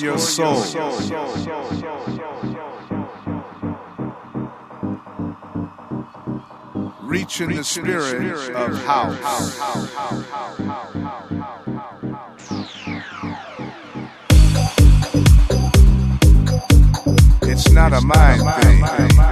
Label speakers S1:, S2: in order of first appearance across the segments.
S1: your soul. Reaching the spirit of house. It's not a mind thing.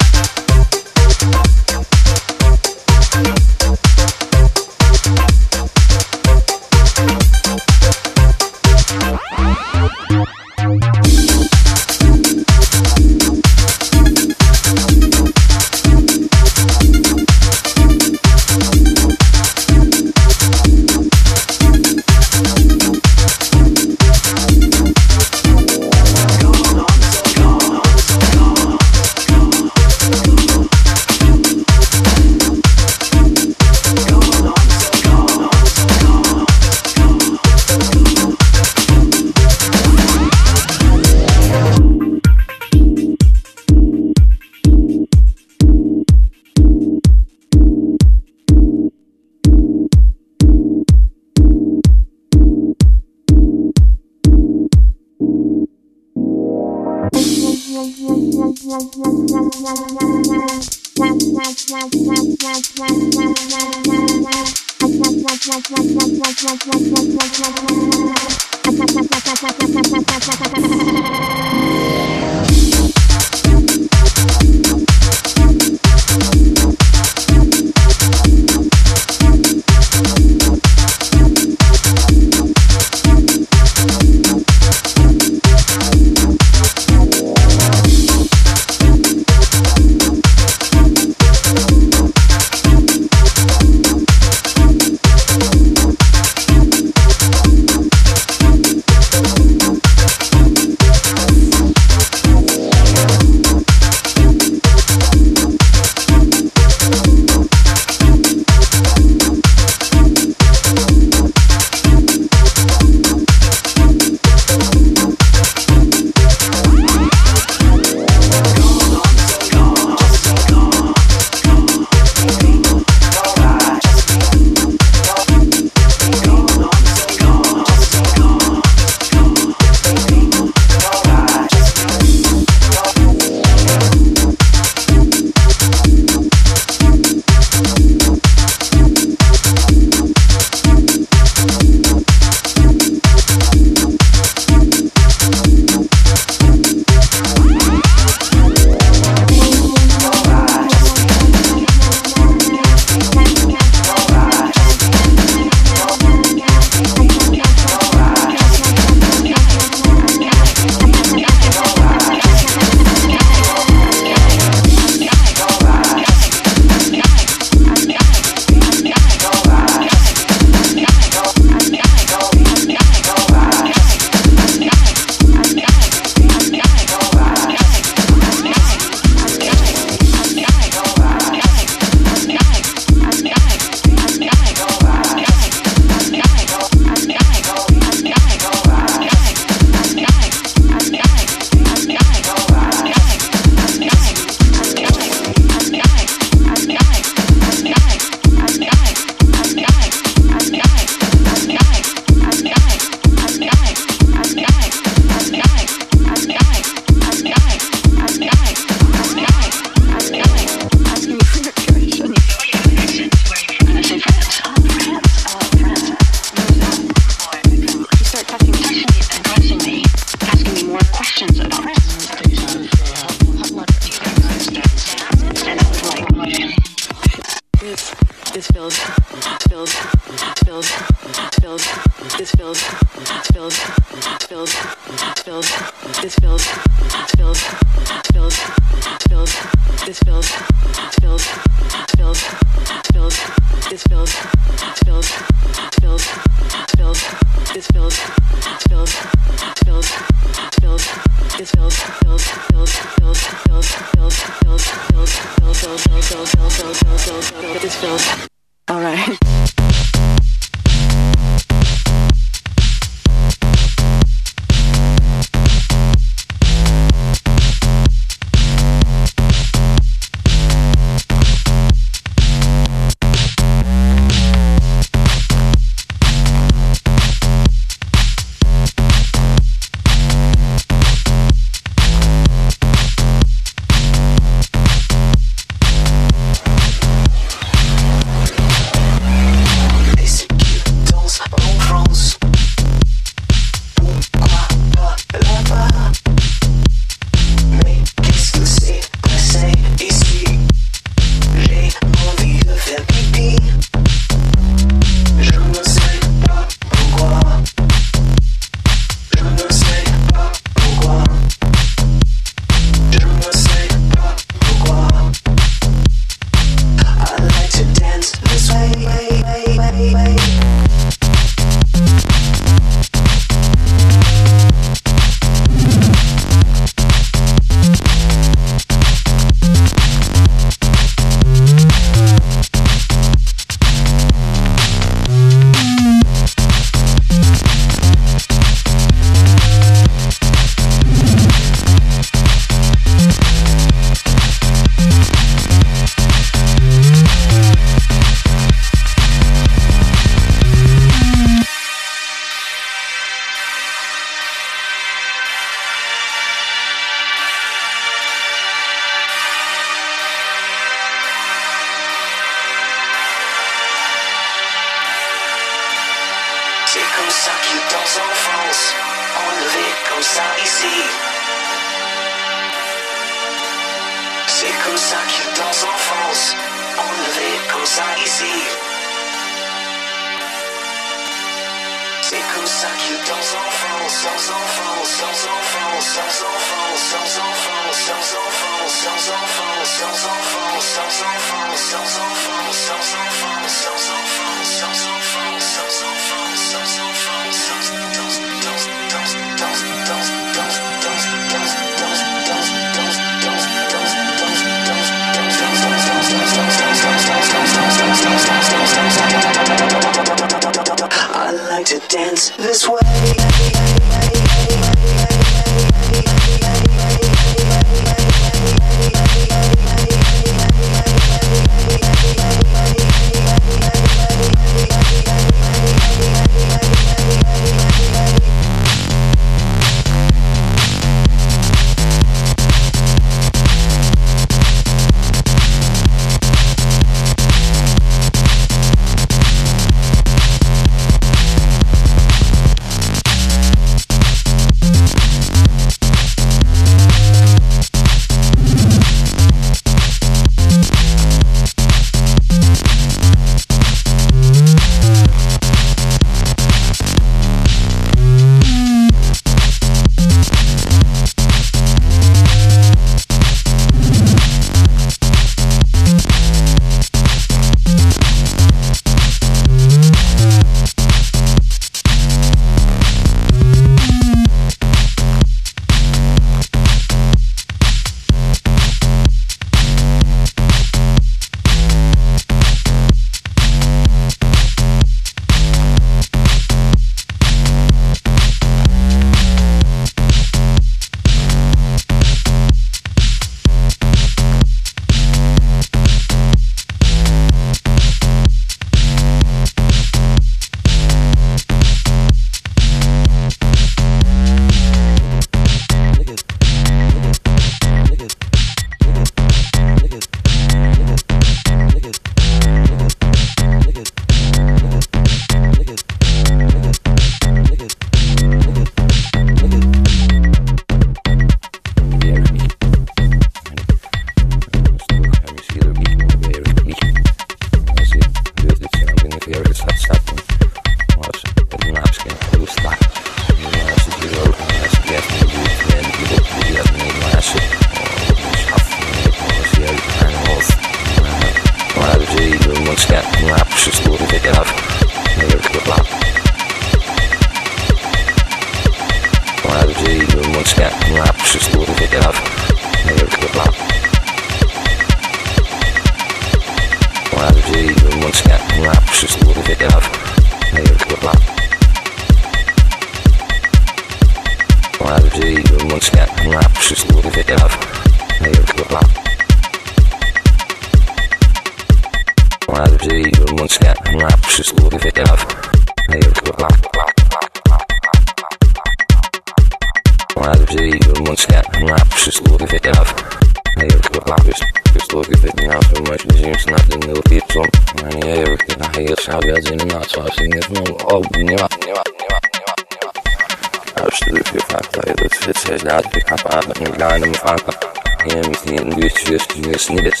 S2: dan aanpak. En in
S3: dus, dus, dus niet dus.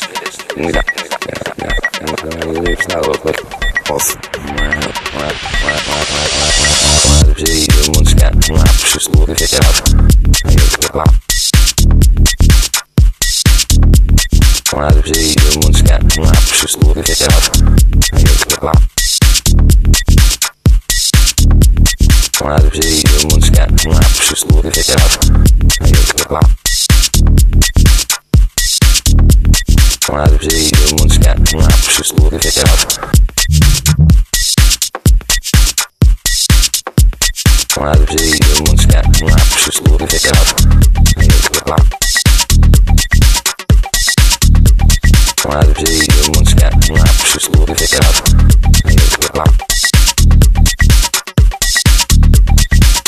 S3: Ja, ja, ja. En dan gaan we weer snel op weg. Of. Zeker moet staan, maar precies hoe ik het heb. Maar zeker moet staan, maar precies hoe ik het heb. Maar zeker moet staan, maar precies hoe ik het heb. раза в середину мунскя, напишу слух и Раза в середину мунскя, напишу слух и Раза в середину мунскя, напишу слух и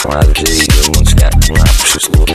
S3: Раза в середину мунскя, напишу слух и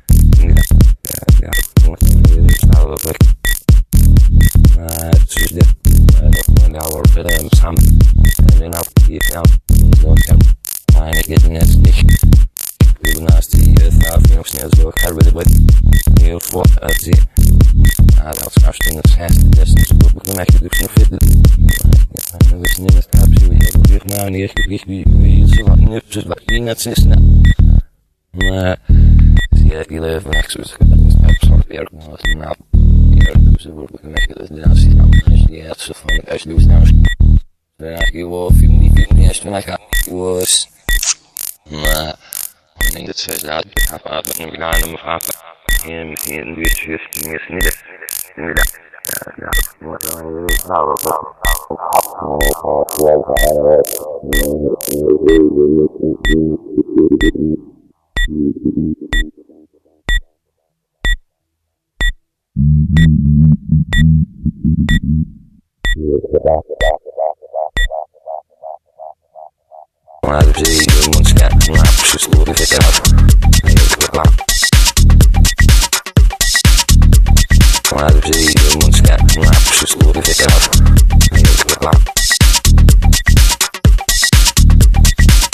S3: Overweg. Het is dit. When I work for them, some. And then I'll keep out. So can find it getting it stick. Du nasty, you thought you know, snares work hard with it, but you for a Z. Dat is hartstikke het zesde distance. Ik ben echt dus nog fit. Weer maar een eerste gewicht, wie wie wel veel niet, veel niet, als je dan gaat, was. Maar, ik denk dat ze dat, ik heb altijd nog gedaan, om vaak, hier, hier, in de buurt, meer snidden. Inderdaad. Ja, ja, wat dan, nou, dat Maar de zee, de mond schijnt, maar ze storen het eraf. Heel klaar. Maar de zee, de mond schijnt,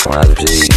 S3: Wild Pig.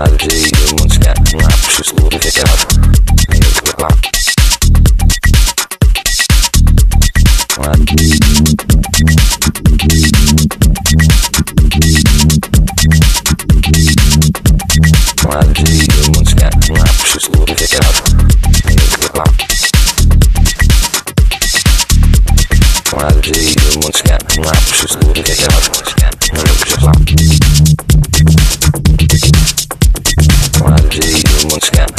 S3: należy umocnia na przysługi lat.
S4: Należy umocnia the przysługi lat. Należy umocnia na przysługi lat. Należy umocnia na przysługi lat.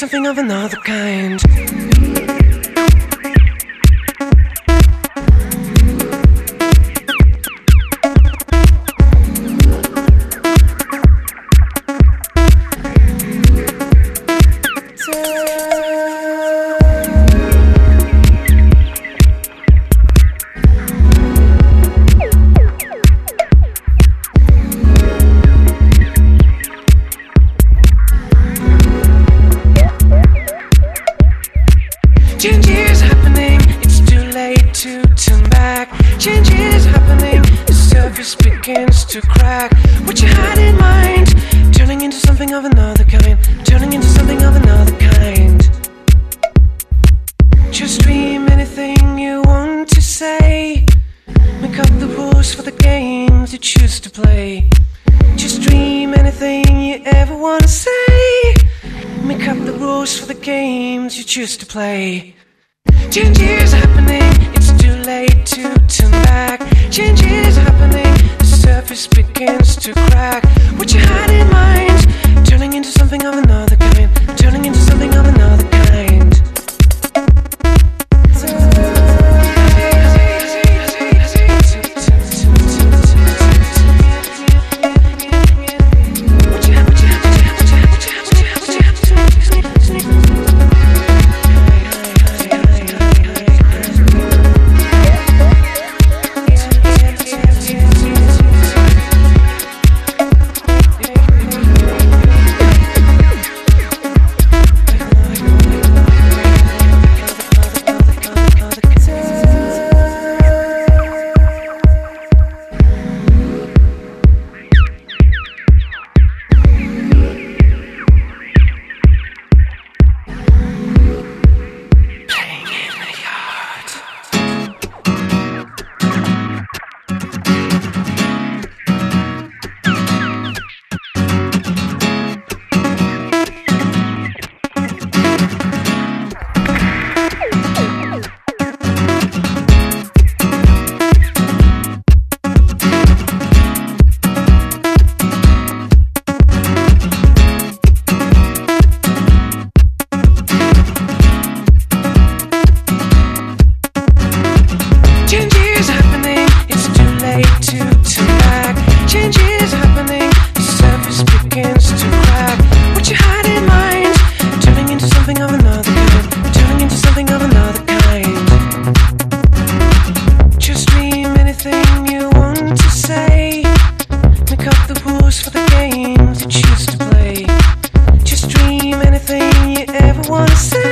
S4: something of another kind. To say.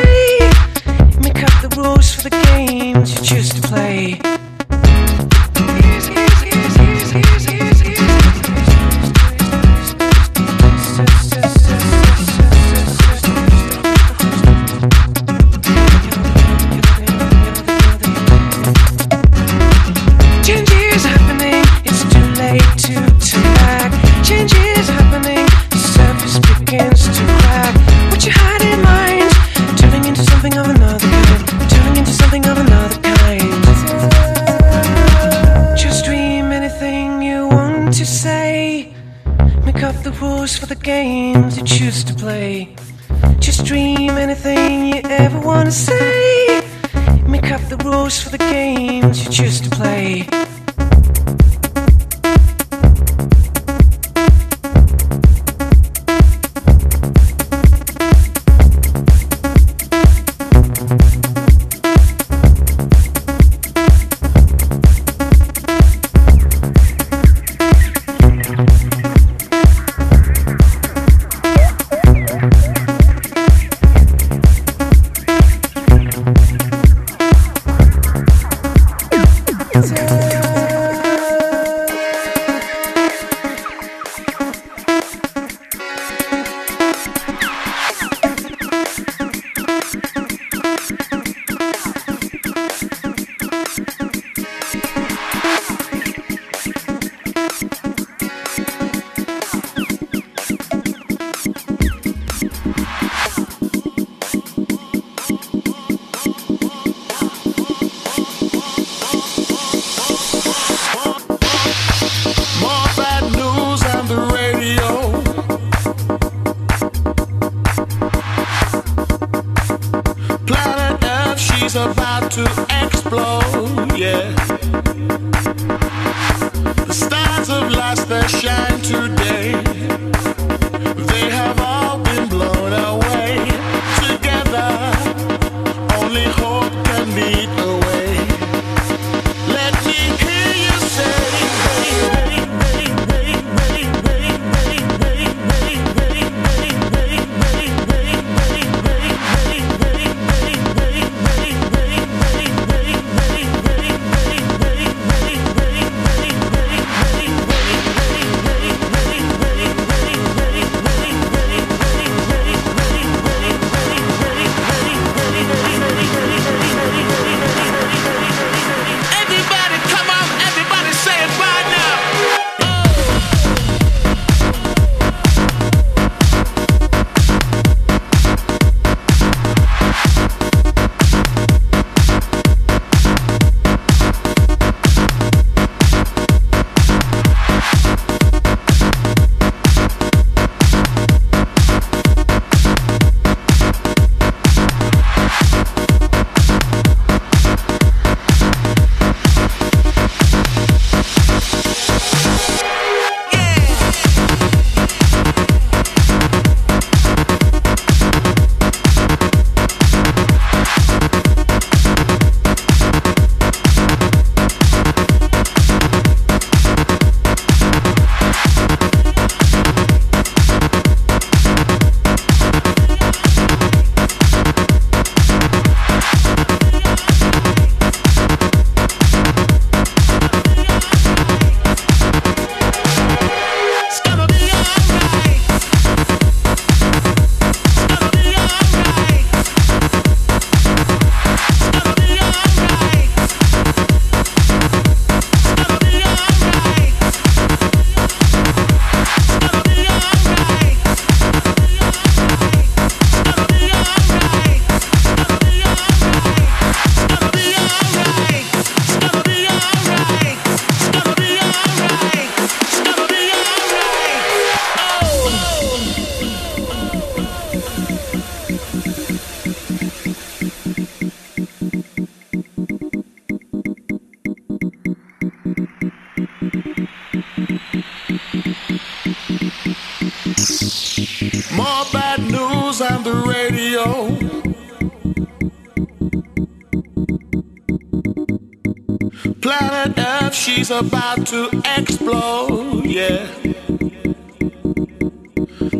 S5: she's about to explode, yeah.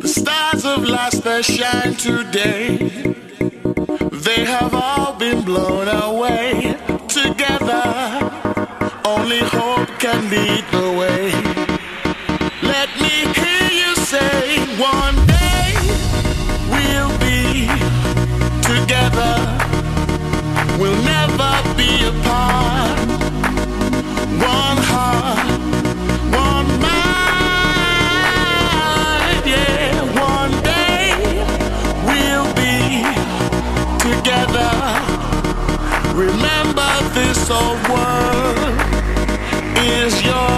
S5: The stars of last that shine today, they have all been blown away. Together, only hope can lead the way. Let me hear you say, one day we'll be together. We'll never
S6: the world is yours.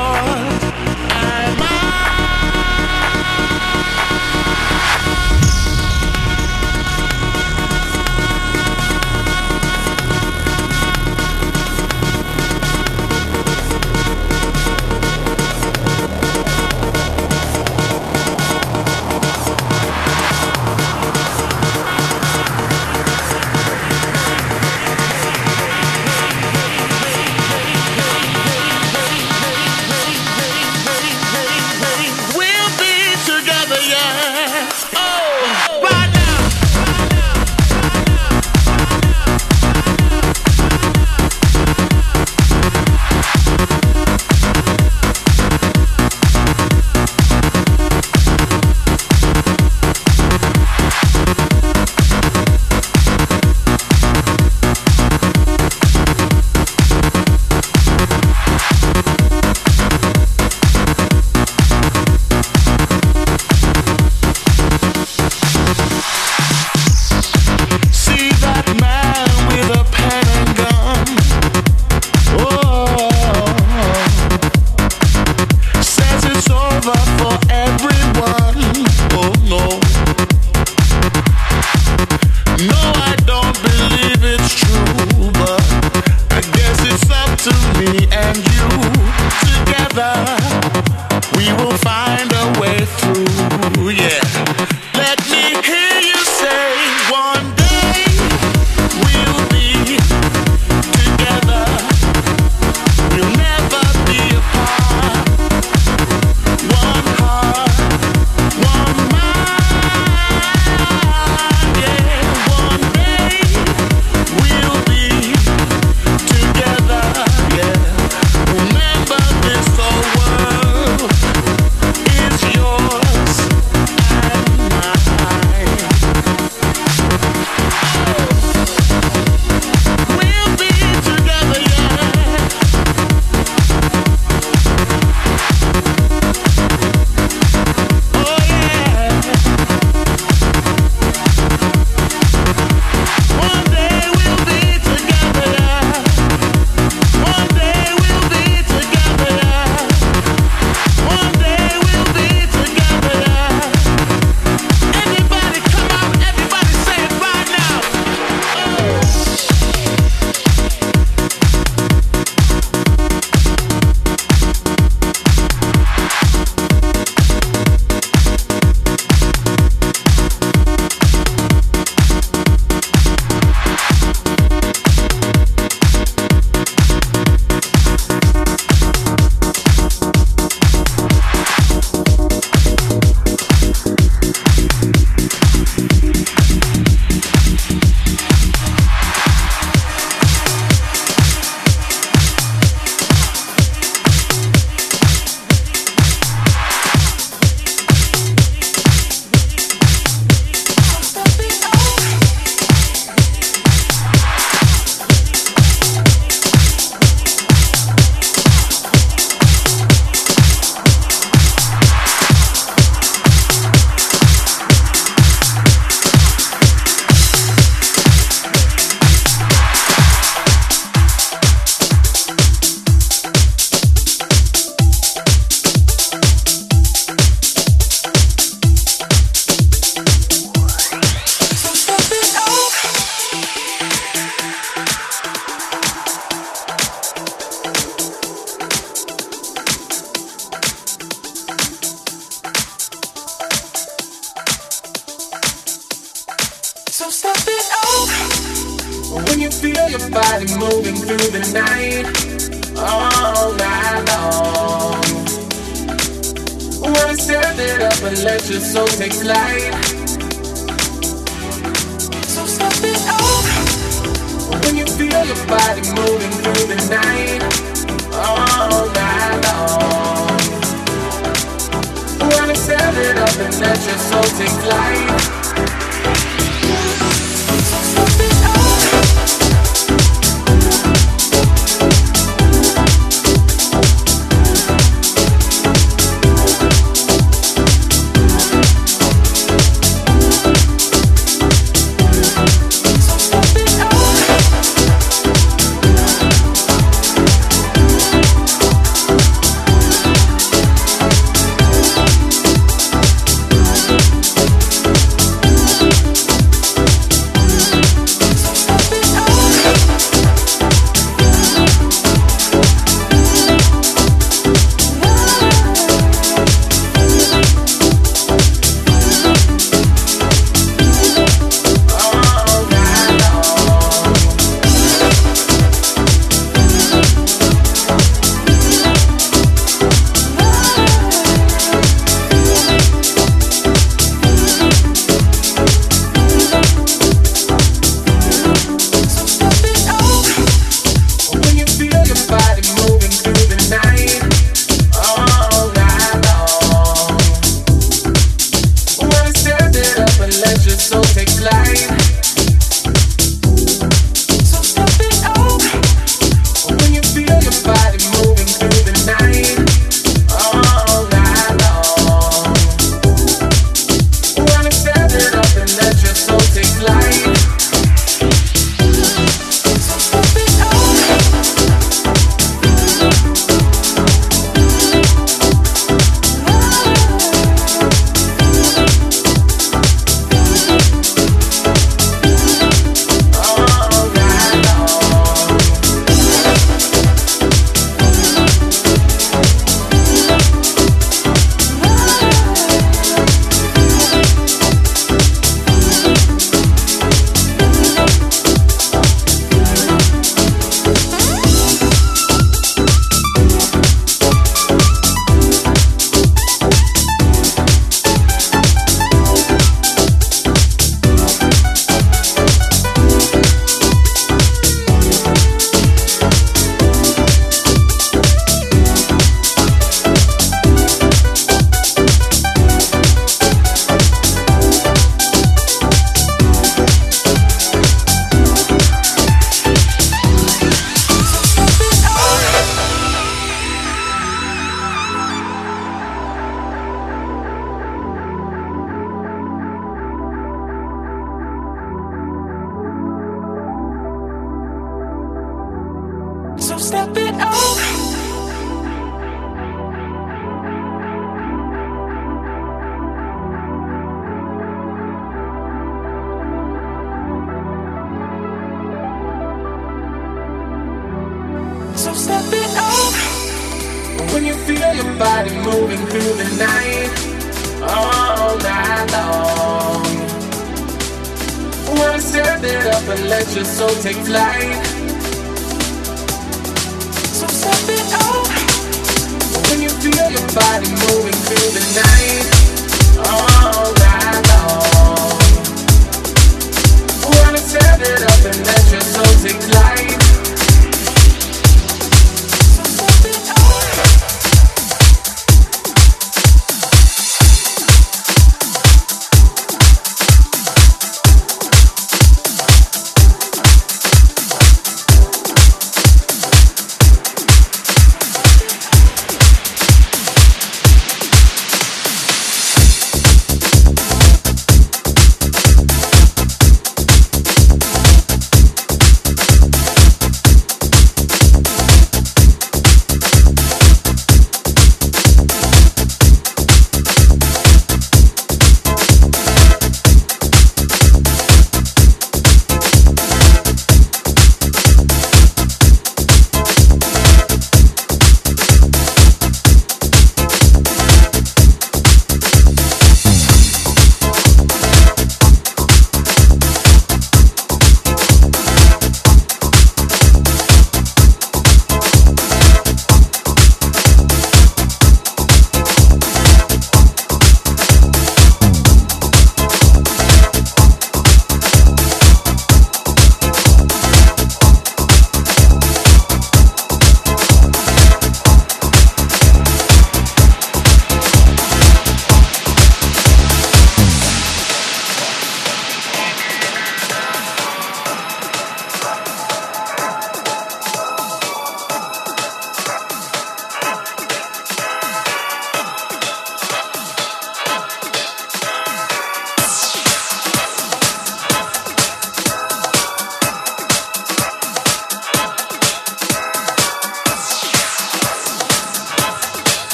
S6: Step